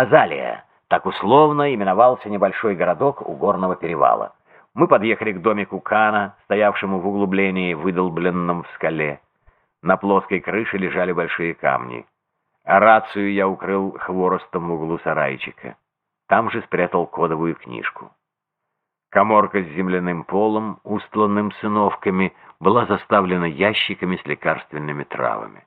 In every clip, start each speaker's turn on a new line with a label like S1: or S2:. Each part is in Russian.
S1: Азалия. Так условно именовался небольшой городок у горного перевала. Мы подъехали к домику Кана, стоявшему в углублении, выдолбленном в скале. На плоской крыше лежали большие камни. А рацию я укрыл хворостом в углу сарайчика. Там же спрятал кодовую книжку. Коморка с земляным полом, устланным сыновками, была заставлена ящиками с лекарственными травами.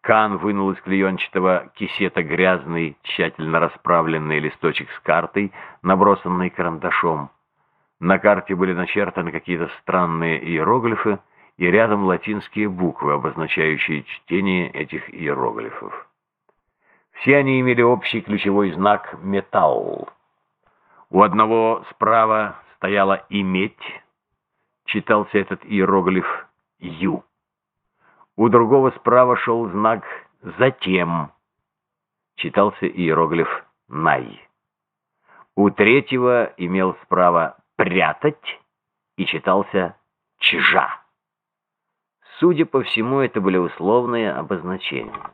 S1: Кан вынул из клеенчатого кисета грязный, тщательно расправленный листочек с картой, набросанный карандашом. На карте были начертаны какие-то странные иероглифы и рядом латинские буквы, обозначающие чтение этих иероглифов. Все они имели общий ключевой знак «металл». У одного справа стояла «иметь», читался этот иероглиф «ю». У другого справа шел знак «затем», читался иероглиф «най». У третьего имел справа «прятать» и читался «чжа». Судя по всему, это были условные обозначения.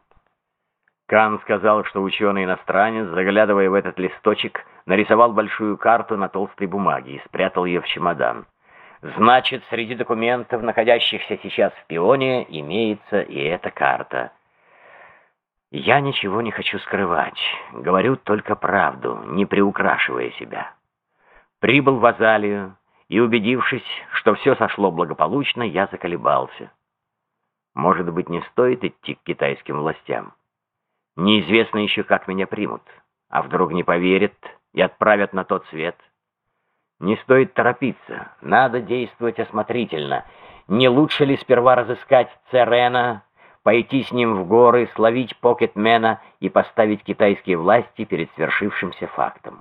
S1: Кан сказал, что ученый-иностранец, заглядывая в этот листочек, нарисовал большую карту на толстой бумаге и спрятал ее в чемодан. Значит, среди документов, находящихся сейчас в пионе, имеется и эта карта. Я ничего не хочу скрывать, говорю только правду, не приукрашивая себя. Прибыл в Азалию, и, убедившись, что все сошло благополучно, я заколебался. Может быть, не стоит идти к китайским властям? Неизвестно еще, как меня примут. А вдруг не поверят и отправят на тот свет? Не стоит торопиться. Надо действовать осмотрительно. Не лучше ли сперва разыскать Церена, пойти с ним в горы, словить Покетмена и поставить китайские власти перед свершившимся фактом?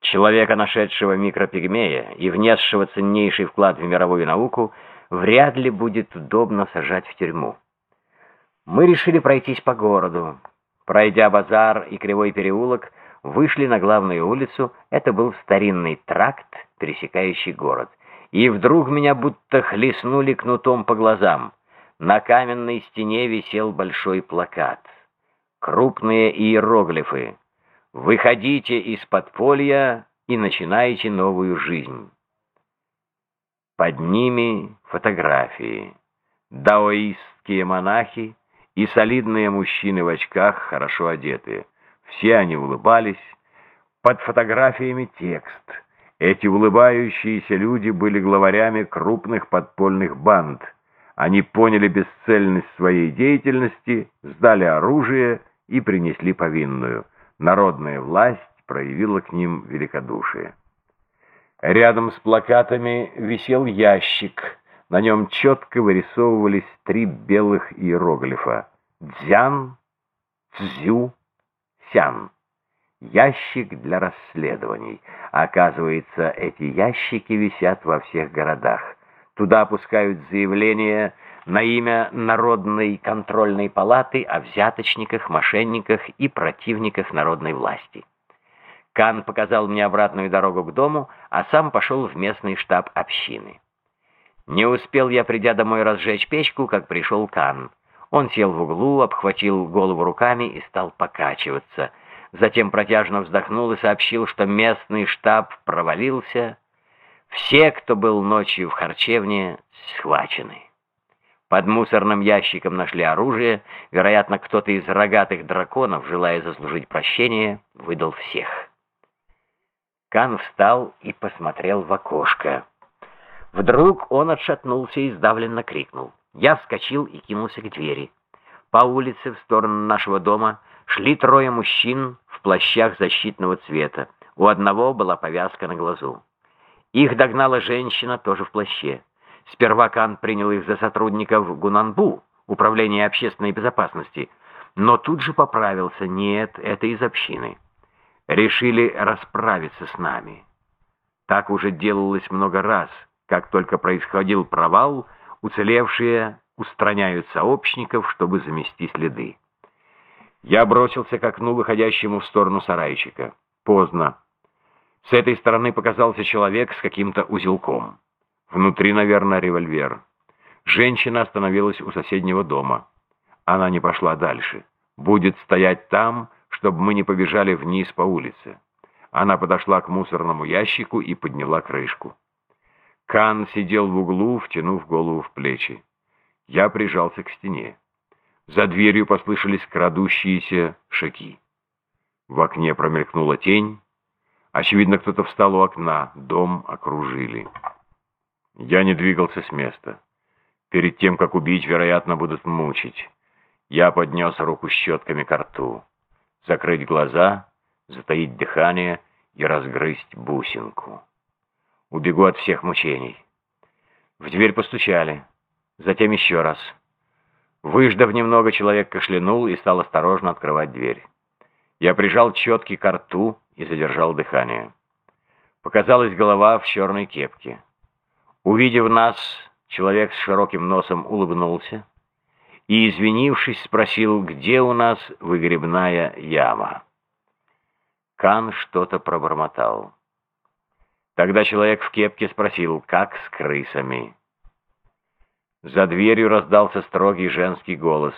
S1: Человека, нашедшего микропигмея и внесшего ценнейший вклад в мировую науку, вряд ли будет удобно сажать в тюрьму. Мы решили пройтись по городу. Пройдя базар и кривой переулок, вышли на главную улицу, это был старинный тракт, пересекающий город. И вдруг меня будто хлестнули кнутом по глазам. На каменной стене висел большой плакат. Крупные иероглифы. «Выходите из подполья и начинайте новую жизнь». Под ними фотографии. Даоистские монахи, и солидные мужчины в очках, хорошо одетые. Все они улыбались. Под фотографиями текст. Эти улыбающиеся люди были главарями крупных подпольных банд. Они поняли бесцельность своей деятельности, сдали оружие и принесли повинную. Народная власть проявила к ним великодушие. Рядом с плакатами висел ящик. На нем четко вырисовывались три белых иероглифа. Дзян, Цзю, Сян. Ящик для расследований. Оказывается, эти ящики висят во всех городах. Туда опускают заявления на имя Народной контрольной палаты о взяточниках, мошенниках и противниках народной власти. Кан показал мне обратную дорогу к дому, а сам пошел в местный штаб общины. Не успел я, придя домой, разжечь печку, как пришел Кан. Он сел в углу, обхватил голову руками и стал покачиваться. Затем протяжно вздохнул и сообщил, что местный штаб провалился. Все, кто был ночью в харчевне, схвачены. Под мусорным ящиком нашли оружие. Вероятно, кто-то из рогатых драконов, желая заслужить прощение, выдал всех. Кан встал и посмотрел в окошко. Вдруг он отшатнулся и сдавленно крикнул. Я вскочил и кинулся к двери. По улице в сторону нашего дома шли трое мужчин в плащах защитного цвета. У одного была повязка на глазу. Их догнала женщина, тоже в плаще. Сперва Кан принял их за сотрудников Гунанбу, Управления общественной безопасности, но тут же поправился. Нет, это из общины. Решили расправиться с нами. Так уже делалось много раз. Как только происходил провал, уцелевшие устраняют сообщников, чтобы замести следы. Я бросился к окну, выходящему в сторону сарайчика. Поздно. С этой стороны показался человек с каким-то узелком. Внутри, наверное, револьвер. Женщина остановилась у соседнего дома. Она не пошла дальше. Будет стоять там, чтобы мы не побежали вниз по улице. Она подошла к мусорному ящику и подняла крышку. Кан сидел в углу, втянув голову в плечи. Я прижался к стене. За дверью послышались крадущиеся шаги. В окне промелькнула тень. Очевидно, кто-то встал у окна. Дом окружили. Я не двигался с места. Перед тем, как убить, вероятно, будут мучить. Я поднес руку щетками к рту. Закрыть глаза, затаить дыхание и разгрызть бусинку. Убегу от всех мучений. В дверь постучали. Затем еще раз. Выждав немного, человек кашлянул и стал осторожно открывать дверь. Я прижал четки к рту и задержал дыхание. Показалась голова в черной кепке. Увидев нас, человек с широким носом улыбнулся и, извинившись, спросил, где у нас выгребная яма. Кан что-то пробормотал. Тогда человек в кепке спросил, как с крысами. За дверью раздался строгий женский голос.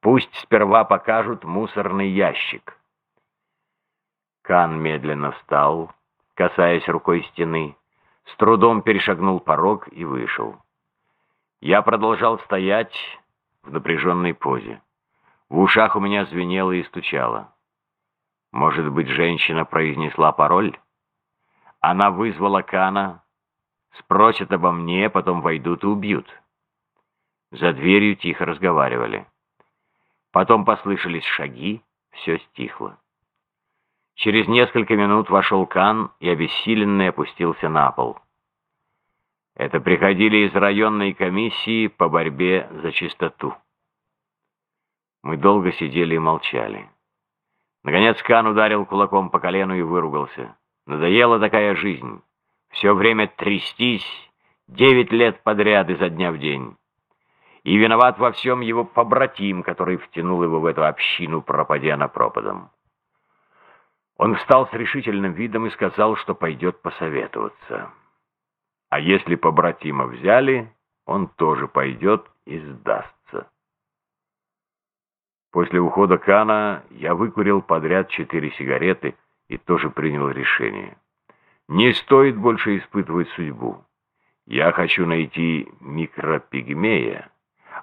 S1: «Пусть сперва покажут мусорный ящик». Кан медленно встал, касаясь рукой стены, с трудом перешагнул порог и вышел. Я продолжал стоять в напряженной позе. В ушах у меня звенело и стучало. Может быть, женщина произнесла пароль? Она вызвала Кана, спросят обо мне, потом войдут и убьют. За дверью тихо разговаривали. Потом послышались шаги, все стихло. Через несколько минут вошел Кан и обессиленный опустился на пол. Это приходили из районной комиссии по борьбе за чистоту. Мы долго сидели и молчали. Наконец Кан ударил кулаком по колену и выругался. Надоела такая жизнь. Все время трястись, девять лет подряд изо дня в день. И виноват во всем его побратим, который втянул его в эту общину, пропадя на пропадом. Он встал с решительным видом и сказал, что пойдет посоветоваться. А если побратима взяли, он тоже пойдет и сдастся. После ухода Кана я выкурил подряд четыре сигареты и тоже принял решение. Не стоит больше испытывать судьбу. Я хочу найти микропигмея,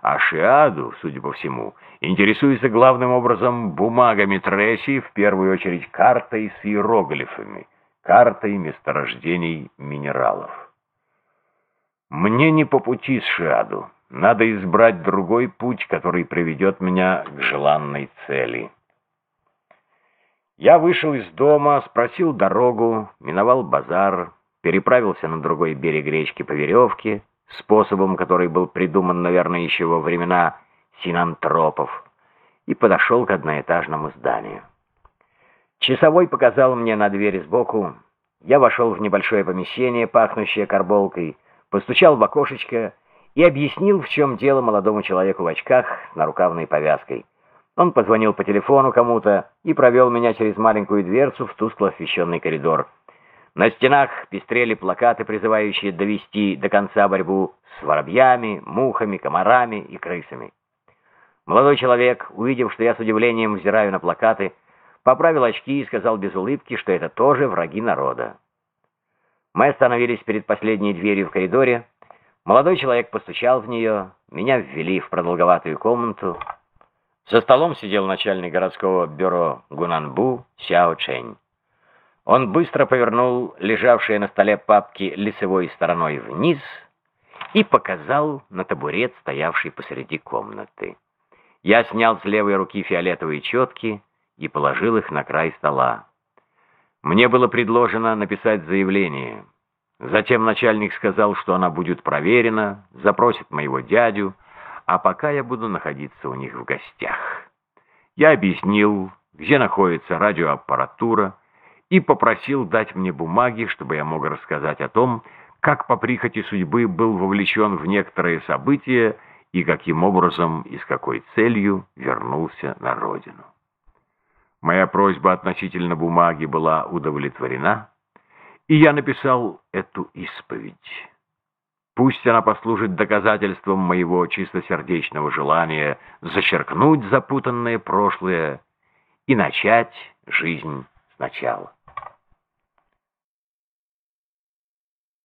S1: а Шиаду, судя по всему, интересуется главным образом бумагами Тресси, в первую очередь картой с иероглифами, картой месторождений минералов. Мне не по пути с Шиаду. Надо избрать другой путь, который приведет меня к желанной цели. Я вышел из дома, спросил дорогу, миновал базар, переправился на другой берег речки по веревке, способом, который был придуман, наверное, еще во времена синантропов, и подошел к одноэтажному зданию. Часовой показал мне на дверь сбоку. Я вошел в небольшое помещение, пахнущее карболкой, постучал в окошечко и объяснил, в чем дело молодому человеку в очках с нарукавной повязкой. Он позвонил по телефону кому-то и провел меня через маленькую дверцу в тускло освещенный коридор. На стенах пестрели плакаты, призывающие довести до конца борьбу с воробьями, мухами, комарами и крысами. Молодой человек, увидев, что я с удивлением взираю на плакаты, поправил очки и сказал без улыбки, что это тоже враги народа. Мы остановились перед последней дверью в коридоре. Молодой человек постучал в нее, меня ввели в продолговатую комнату. За столом сидел начальник городского бюро Гунанбу Сяо Чэнь. Он быстро повернул лежавшие на столе папки лицевой стороной вниз и показал на табурет, стоявший посреди комнаты. Я снял с левой руки фиолетовые четки и положил их на край стола. Мне было предложено написать заявление. Затем начальник сказал, что она будет проверена, запросит моего дядю, а пока я буду находиться у них в гостях. Я объяснил, где находится радиоаппаратура, и попросил дать мне бумаги, чтобы я мог рассказать о том, как по прихоти судьбы был вовлечен в некоторые события и каким образом и с какой целью вернулся на родину. Моя просьба относительно бумаги была удовлетворена, и я написал эту исповедь. Пусть она послужит доказательством моего чистосердечного желания зачеркнуть запутанное прошлое и начать жизнь сначала.